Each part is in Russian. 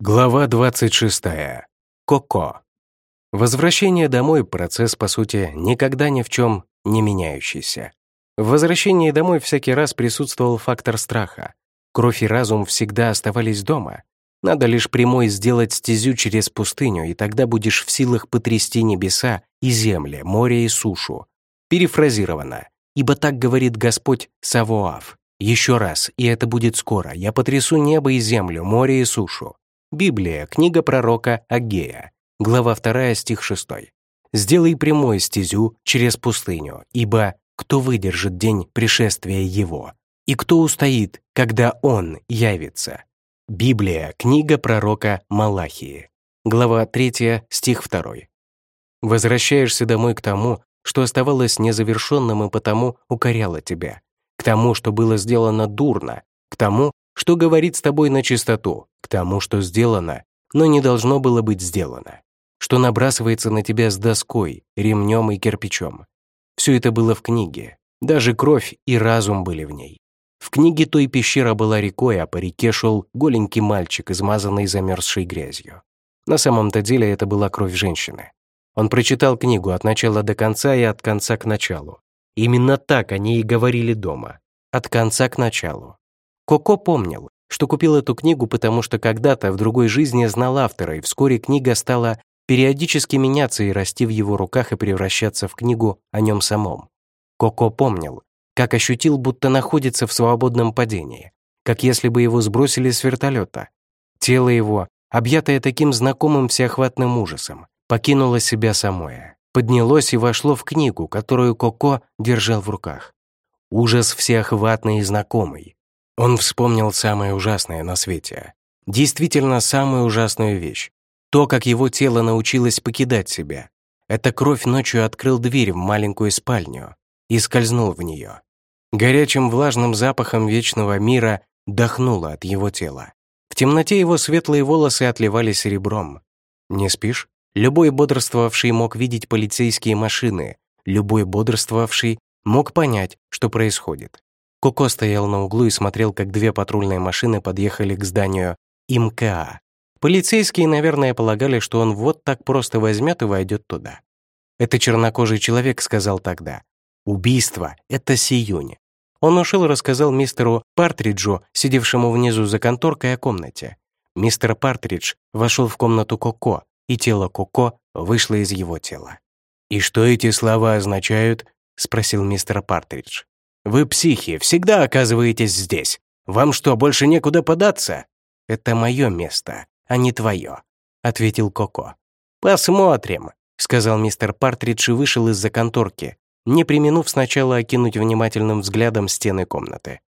Глава 26. Коко. Возвращение домой – процесс, по сути, никогда ни в чем не меняющийся. В возвращении домой всякий раз присутствовал фактор страха. Кровь и разум всегда оставались дома. Надо лишь прямой сделать стезю через пустыню, и тогда будешь в силах потрясти небеса и земли, море и сушу. Перефразировано. «Ибо так говорит Господь Савоав. Еще раз, и это будет скоро, я потрясу небо и землю, море и сушу». Библия, книга пророка Агея, глава 2, стих 6. «Сделай прямой стезю через пустыню, ибо кто выдержит день пришествия его, и кто устоит, когда он явится». Библия, книга пророка Малахии, глава 3, стих 2. Возвращаешься домой к тому, что оставалось незавершенным и потому укоряло тебя, к тому, что было сделано дурно, к тому, что говорит с тобой на чистоту, к тому, что сделано, но не должно было быть сделано, что набрасывается на тебя с доской, ремнем и кирпичом. Все это было в книге, даже кровь и разум были в ней. В книге той пещера была рекой, а по реке шел голенький мальчик, измазанный замерзшей грязью. На самом-то деле это была кровь женщины. Он прочитал книгу от начала до конца и от конца к началу. Именно так они и говорили дома. От конца к началу. Коко помнил, что купил эту книгу, потому что когда-то в другой жизни знал автора, и вскоре книга стала периодически меняться и расти в его руках и превращаться в книгу о нем самом. Коко помнил, как ощутил, будто находится в свободном падении, как если бы его сбросили с вертолета. Тело его, объятое таким знакомым всеохватным ужасом, покинуло себя самое, поднялось и вошло в книгу, которую Коко держал в руках. Ужас всеохватный и знакомый, он вспомнил самое ужасное на свете. Действительно, самую ужасную вещь. То, как его тело научилось покидать себя. Эта кровь ночью открыл дверь в маленькую спальню и скользнул в нее. Горячим влажным запахом вечного мира дохнуло от его тела. В темноте его светлые волосы отливали серебром. «Не спишь?» Любой бодрствовавший мог видеть полицейские машины, любой бодрствовавший мог понять, что происходит. Коко стоял на углу и смотрел, как две патрульные машины подъехали к зданию ИМКА. Полицейские, наверное, полагали, что он вот так просто возьмет и войдет туда. Это чернокожий человек сказал тогда. «Убийство — это сиюнь». Он ушел и рассказал мистеру Партриджу, сидевшему внизу за конторкой, о комнате. Мистер Партридж вошел в комнату Коко, и тело Коко вышло из его тела. «И что эти слова означают?» — спросил мистер Партридж. Вы психи, всегда оказываетесь здесь. Вам что, больше некуда податься? Это мое место, а не твое, ответил Коко. Посмотрим, сказал мистер Партридж и вышел из-за конторки, не применув сначала окинуть внимательным взглядом стены комнаты.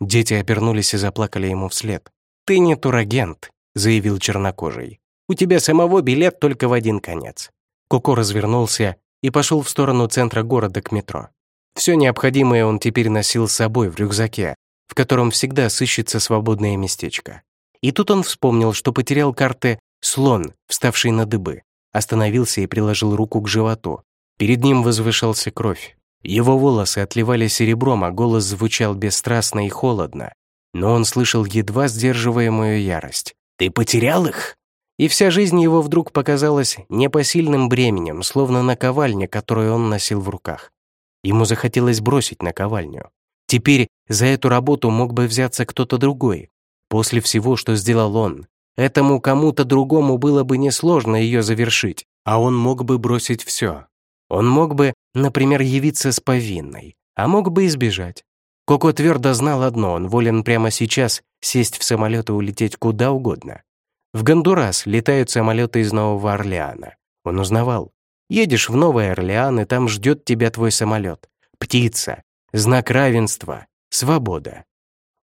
Дети обернулись и заплакали ему вслед. «Ты не турагент», — заявил чернокожий. «У тебя самого билет только в один конец». Коко развернулся и пошел в сторону центра города к метро. Все необходимое он теперь носил с собой в рюкзаке, в котором всегда сыщется свободное местечко. И тут он вспомнил, что потерял карты «Слон», вставший на дыбы, остановился и приложил руку к животу. Перед ним возвышался кровь. Его волосы отливали серебром, а голос звучал бесстрастно и холодно. Но он слышал едва сдерживаемую ярость. «Ты потерял их?» И вся жизнь его вдруг показалась непосильным бременем, словно наковальня, которую он носил в руках. Ему захотелось бросить наковальню. Теперь за эту работу мог бы взяться кто-то другой. После всего, что сделал он, этому кому-то другому было бы несложно ее завершить, а он мог бы бросить все. Он мог бы, например, явиться с повинной, а мог бы избежать. Коко твердо знал одно, он волен прямо сейчас сесть в самолет и улететь куда угодно. В Гондурас летают самолеты из Нового Орлеана. Он узнавал. Едешь в Новый Орлеан, и там ждет тебя твой самолет. Птица, знак равенства, свобода.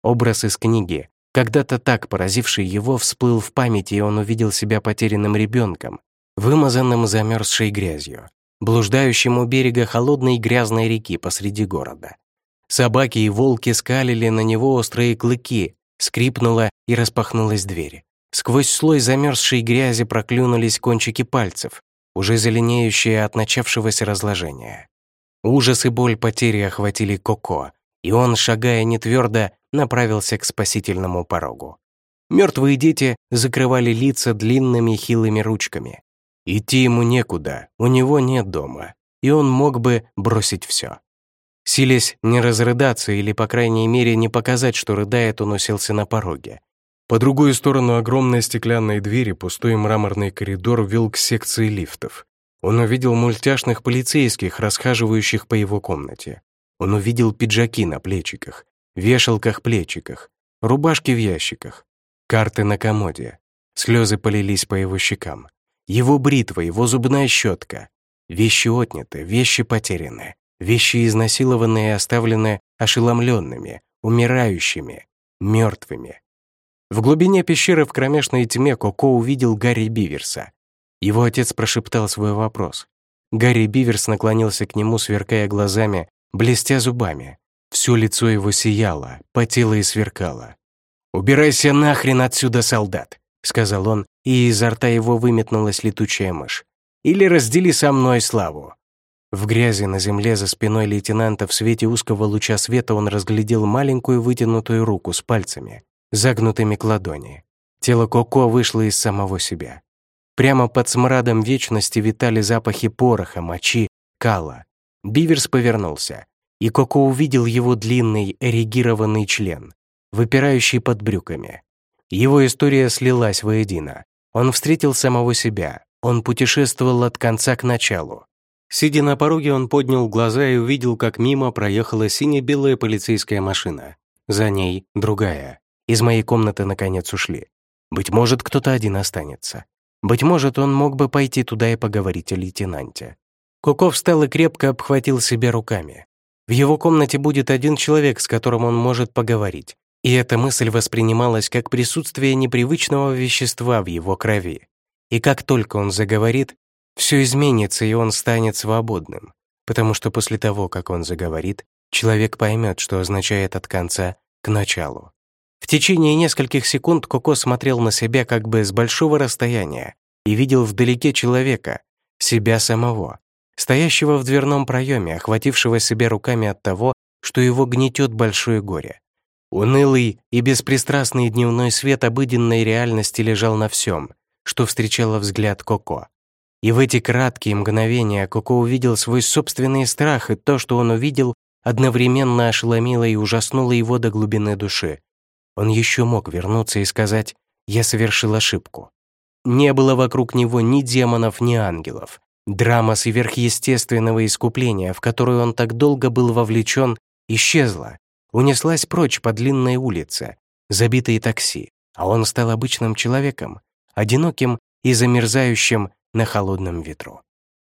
Образ из книги, когда-то так поразивший его, всплыл в памяти, и он увидел себя потерянным ребенком, вымазанным замерзшей грязью, блуждающим у берега холодной грязной реки посреди города. Собаки и волки скалили на него острые клыки, скрипнула и распахнулась дверь. Сквозь слой замерзшей грязи проклюнулись кончики пальцев, уже зеленеющее от начавшегося разложения. Ужас и боль потери охватили Коко, и он, шагая нетвердо, направился к спасительному порогу. Мертвые дети закрывали лица длинными хилыми ручками. Идти ему некуда, у него нет дома, и он мог бы бросить все. Силясь не разрыдаться или, по крайней мере, не показать, что рыдает, он уселся на пороге. По другую сторону огромной стеклянной двери пустой мраморный коридор вел к секции лифтов. Он увидел мультяшных полицейских, расхаживающих по его комнате. Он увидел пиджаки на плечиках, вешалках-плечиках, рубашки в ящиках, карты на комоде. Слезы полились по его щекам. Его бритва, его зубная щетка. Вещи отняты, вещи потеряны. Вещи изнасилованные и оставлены ошеломленными, умирающими, мертвыми. В глубине пещеры в кромешной тьме Коко увидел Гарри Биверса. Его отец прошептал свой вопрос. Гарри Биверс наклонился к нему, сверкая глазами, блестя зубами. Все лицо его сияло, потело и сверкало. «Убирайся нахрен отсюда, солдат!» — сказал он, и изо рта его выметнулась летучая мышь. «Или раздели со мной славу!» В грязи на земле за спиной лейтенанта в свете узкого луча света он разглядел маленькую вытянутую руку с пальцами, загнутыми к ладони. Тело Коко вышло из самого себя. Прямо под смрадом вечности витали запахи пороха, мочи, кала. Биверс повернулся, и Коко увидел его длинный эрегированный член, выпирающий под брюками. Его история слилась воедино. Он встретил самого себя, он путешествовал от конца к началу. Сидя на пороге, он поднял глаза и увидел, как мимо проехала сине-белая полицейская машина. За ней другая. Из моей комнаты наконец ушли. Быть может, кто-то один останется. Быть может, он мог бы пойти туда и поговорить о лейтенанте. Коко встал и крепко обхватил себя руками. В его комнате будет один человек, с которым он может поговорить. И эта мысль воспринималась как присутствие непривычного вещества в его крови. И как только он заговорит, все изменится, и он станет свободным, потому что после того, как он заговорит, человек поймет, что означает от конца к началу. В течение нескольких секунд Коко смотрел на себя как бы с большого расстояния и видел вдалеке человека, себя самого, стоящего в дверном проеме, охватившего себя руками от того, что его гнетет большое горе. Унылый и беспристрастный дневной свет обыденной реальности лежал на всем, что встречало взгляд Коко. И в эти краткие мгновения Коко увидел свой собственный страх, и то, что он увидел, одновременно ошеломило и ужаснуло его до глубины души. Он еще мог вернуться и сказать «Я совершил ошибку». Не было вокруг него ни демонов, ни ангелов. Драма сверхъестественного искупления, в которую он так долго был вовлечен, исчезла, унеслась прочь по длинной улице, забитой такси, а он стал обычным человеком, одиноким и замерзающим на холодном ветру.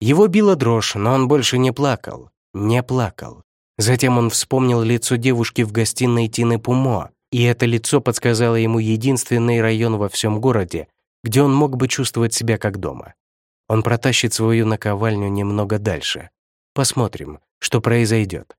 Его била дрожь, но он больше не плакал, не плакал. Затем он вспомнил лицо девушки в гостиной Тины Пумо, и это лицо подсказало ему единственный район во всем городе, где он мог бы чувствовать себя как дома. Он протащит свою наковальню немного дальше. Посмотрим, что произойдет.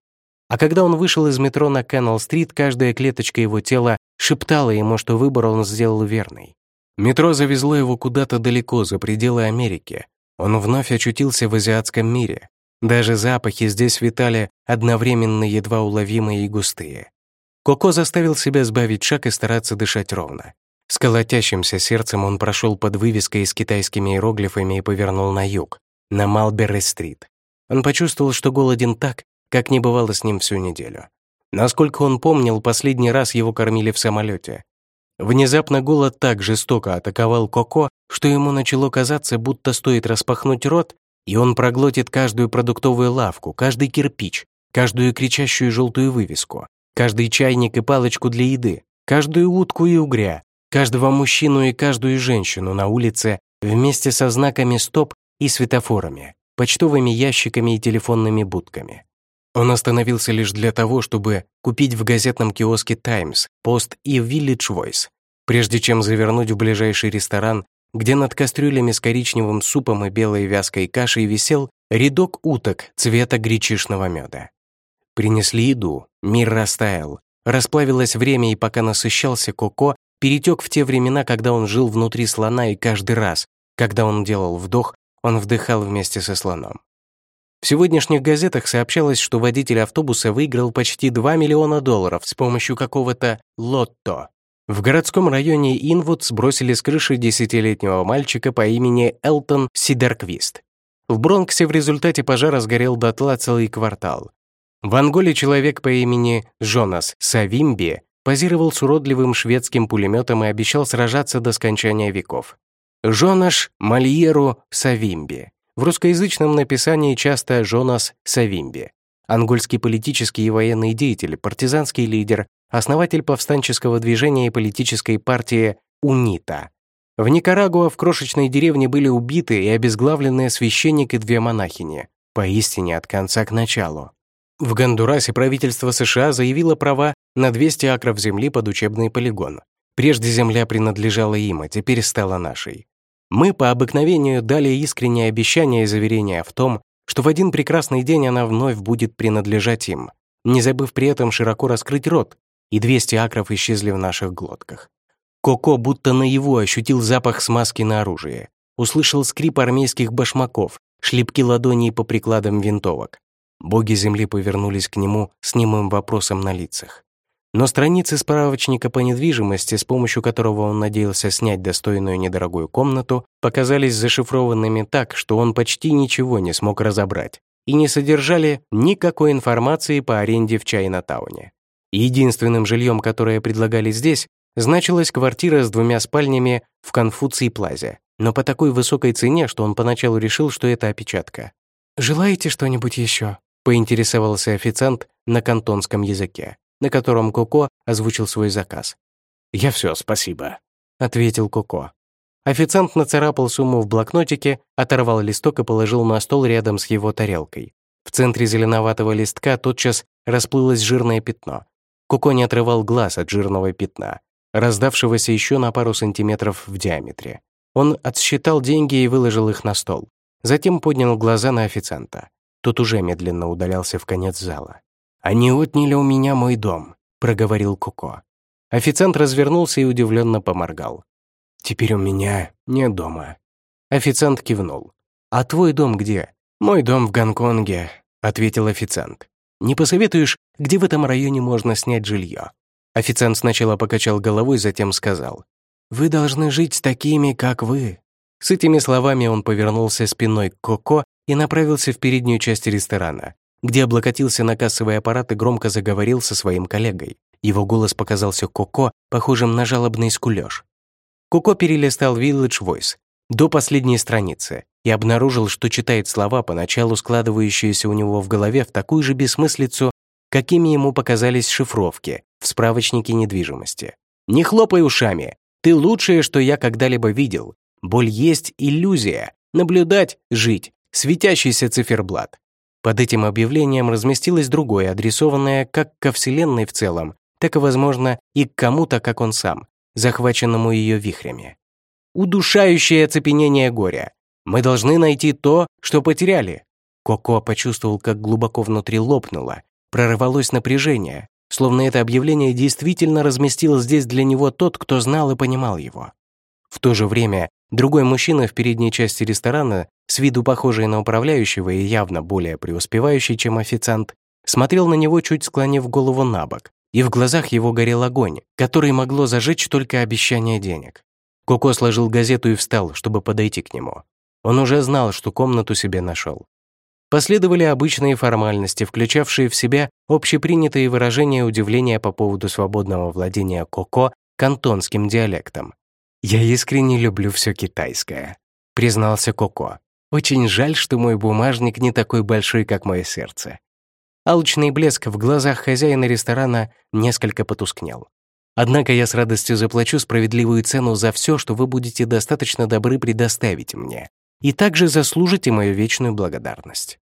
А когда он вышел из метро на Кеннелл-стрит, каждая клеточка его тела шептала ему, что выбор он сделал верный. Метро завезло его куда-то далеко, за пределы Америки. Он вновь очутился в азиатском мире. Даже запахи здесь витали одновременно едва уловимые и густые. Коко заставил себя сбавить шаг и стараться дышать ровно. С колотящимся сердцем он прошел под вывеской с китайскими иероглифами и повернул на юг, на Малберри-стрит. Он почувствовал, что голоден так, как не бывало с ним всю неделю. Насколько он помнил, последний раз его кормили в самолете. Внезапно голод так жестоко атаковал Коко, что ему начало казаться, будто стоит распахнуть рот, и он проглотит каждую продуктовую лавку, каждый кирпич, каждую кричащую желтую вывеску, каждый чайник и палочку для еды, каждую утку и угря, каждого мужчину и каждую женщину на улице вместе со знаками «стоп» и светофорами, почтовыми ящиками и телефонными будками. Он остановился лишь для того, чтобы купить в газетном киоске «Таймс», «Пост» и «Village Voice», прежде чем завернуть в ближайший ресторан, где над кастрюлями с коричневым супом и белой вязкой кашей висел рядок уток цвета гречишного меда. Принесли еду, мир растаял, расплавилось время, и пока насыщался Коко, перетек в те времена, когда он жил внутри слона, и каждый раз, когда он делал вдох, он вдыхал вместе со слоном. В сегодняшних газетах сообщалось, что водитель автобуса выиграл почти 2 миллиона долларов с помощью какого-то лотто. В городском районе Инвуд сбросили с крыши десятилетнего мальчика по имени Элтон Сидерквист. В Бронксе в результате пожара сгорел дотла целый квартал. В Анголе человек по имени Жонас Савимби позировал с уродливым шведским пулеметом и обещал сражаться до скончания веков. Жонаш Мальеру Савимби. В русскоязычном написании часто Жонас Савимби. Ангольский политический и военный деятель, партизанский лидер, основатель повстанческого движения и политической партии УНИТА. В Никарагуа в крошечной деревне были убиты и обезглавленные священник и две монахини, поистине от конца к началу. В Гондурасе правительство США заявило права на 200 акров земли под учебный полигон. Прежде земля принадлежала им, а теперь стала нашей. Мы по обыкновению дали искреннее обещание и заверение в том, что в один прекрасный день она вновь будет принадлежать им, не забыв при этом широко раскрыть рот, и 200 акров исчезли в наших глотках. Коко будто наяву ощутил запах смазки на оружие, услышал скрип армейских башмаков, шлепки ладоней по прикладам винтовок. Боги земли повернулись к нему с немым вопросом на лицах. Но страницы справочника по недвижимости, с помощью которого он надеялся снять достойную недорогую комнату, показались зашифрованными так, что он почти ничего не смог разобрать и не содержали никакой информации по аренде в Чайна-тауне. Единственным жильем, которое предлагали здесь, значилась квартира с двумя спальнями в Конфуции-плазе, но по такой высокой цене, что он поначалу решил, что это опечатка. «Желаете что-нибудь еще?» — поинтересовался официант на кантонском языке, на котором Коко озвучил свой заказ. «Я все, спасибо», — ответил Коко. Официант нацарапал сумму в блокнотике, оторвал листок и положил на стол рядом с его тарелкой. В центре зеленоватого листка тотчас расплылось жирное пятно. Коко не отрывал глаз от жирного пятна, раздавшегося еще на пару сантиметров в диаметре. Он отсчитал деньги и выложил их на стол. Затем поднял глаза на официанта. Тот уже медленно удалялся в конец зала. «Они отняли у меня мой дом», — проговорил Коко. Официант развернулся и удивленно поморгал. «Теперь у меня нет дома». Официант кивнул. «А твой дом где?» «Мой дом в Гонконге», — ответил официант. «Не посоветуешь, где в этом районе можно снять жилье?» Официант сначала покачал головой, затем сказал. «Вы должны жить с такими, как вы». С этими словами он повернулся спиной к Коко и направился в переднюю часть ресторана, где облокотился на кассовый аппарат и громко заговорил со своим коллегой. Его голос показался Коко похожим на жалобный скулёж. Коко перелистал Village Voice до последней страницы и обнаружил, что читает слова, поначалу складывающиеся у него в голове в такую же бессмыслицу, какими ему показались шифровки в справочнике недвижимости. «Не хлопай ушами! Ты лучшее, что я когда-либо видел. Боль есть иллюзия. Наблюдать — жить. Светящийся циферблат». Под этим объявлением разместилось другое, адресованное как ко Вселенной в целом, так и, возможно, и к кому-то, как он сам, захваченному ее вихрями. Удушающее оцепенение горя. Мы должны найти то, что потеряли. Коко почувствовал, как глубоко внутри лопнуло, прорвалось напряжение, словно это объявление действительно разместил здесь для него тот, кто знал и понимал его. В то же время другой мужчина в передней части ресторана, с виду похожий на управляющего и явно более преуспевающий, чем официант, смотрел на него, чуть склонив голову на бок, и в глазах его горел огонь, который могло зажечь только обещание денег. Коко сложил газету и встал, чтобы подойти к нему. Он уже знал, что комнату себе нашел. Последовали обычные формальности, включавшие в себя общепринятые выражения удивления по поводу свободного владения Коко кантонским диалектом. «Я искренне люблю все китайское», — признался Коко. «Очень жаль, что мой бумажник не такой большой, как мое сердце. Алчный блеск в глазах хозяина ресторана несколько потускнел. Однако я с радостью заплачу справедливую цену за все, что вы будете достаточно добры предоставить мне, и также заслужите мою вечную благодарность.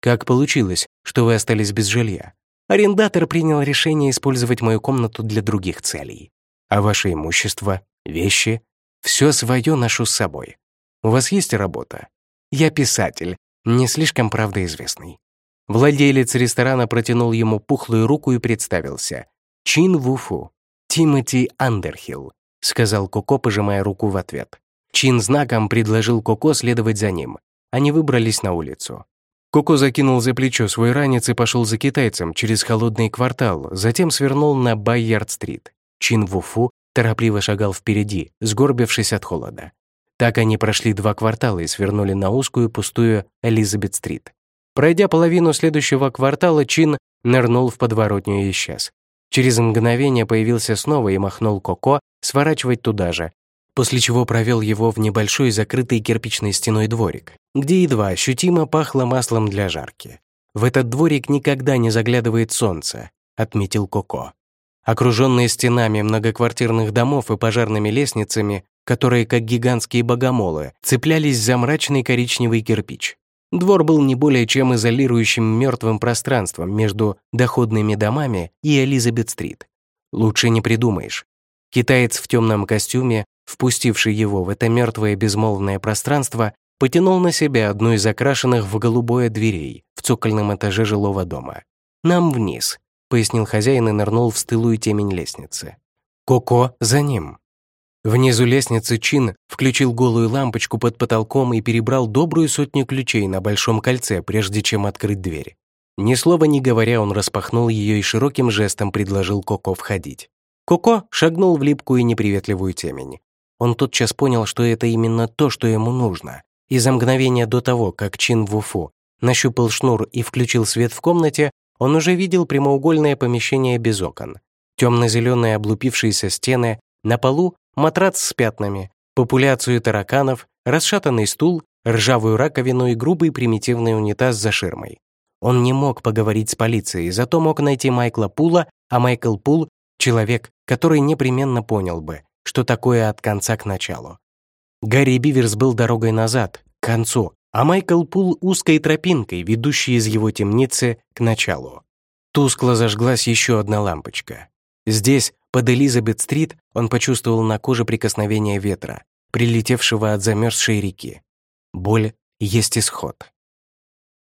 Как получилось, что вы остались без жилья? Арендатор принял решение использовать мою комнату для других целей. А ваше имущество, вещи, все свое ношу с собой. У вас есть работа? Я писатель, не слишком правдоизвестный. Владелец ресторана протянул ему пухлую руку и представился. «Чин Вуфу, Тимоти Андерхилл», — сказал Коко, пожимая руку в ответ. Чин знаком предложил Коко следовать за ним. Они выбрались на улицу. Коко закинул за плечо свой ранец и пошел за китайцем через холодный квартал, затем свернул на Байярд-стрит. Чин Вуфу торопливо шагал впереди, сгорбившись от холода. Так они прошли два квартала и свернули на узкую пустую Элизабет-стрит. Пройдя половину следующего квартала, Чин нырнул в подворотню и исчез. Через мгновение появился снова и махнул Коко сворачивать туда же, после чего провел его в небольшой закрытый кирпичной стеной дворик, где едва ощутимо пахло маслом для жарки. «В этот дворик никогда не заглядывает солнце», — отметил Коко. Окруженные стенами многоквартирных домов и пожарными лестницами, которые, как гигантские богомолы, цеплялись за мрачный коричневый кирпич. Двор был не более чем изолирующим мертвым пространством между доходными домами и Элизабет-стрит. Лучше не придумаешь. Китаец в темном костюме, впустивший его в это мертвое безмолвное пространство, потянул на себя одну из окрашенных в голубое дверей в цокольном этаже жилого дома. «Нам вниз», — пояснил хозяин и нырнул в стылую темень лестницы. Коко за ним. Внизу лестницы Чин включил голую лампочку под потолком и перебрал добрую сотню ключей на большом кольце, прежде чем открыть дверь. Ни слова не говоря, он распахнул ее и широким жестом предложил Коко входить. Коко шагнул в липкую и неприветливую темень. Он тотчас понял, что это именно то, что ему нужно. И за мгновение до того, как Чин Вуфу нащупал шнур и включил свет в комнате, он уже видел прямоугольное помещение без окон. Темно-зеленые облупившиеся стены, на полу матрац с пятнами, популяцию тараканов, расшатанный стул, ржавую раковину и грубый примитивный унитаз за ширмой. Он не мог поговорить с полицией, зато мог найти Майкла Пула, а Майкл Пул — человек, который непременно понял бы, что такое от конца к началу. Гарри Биверс был дорогой назад, к концу, а Майкл Пул — узкой тропинкой, ведущей из его темницы к началу. Тускло зажглась еще одна лампочка. Здесь, под Элизабет-стрит, он почувствовал на коже прикосновение ветра, прилетевшего от замерзшей реки. Боль есть исход.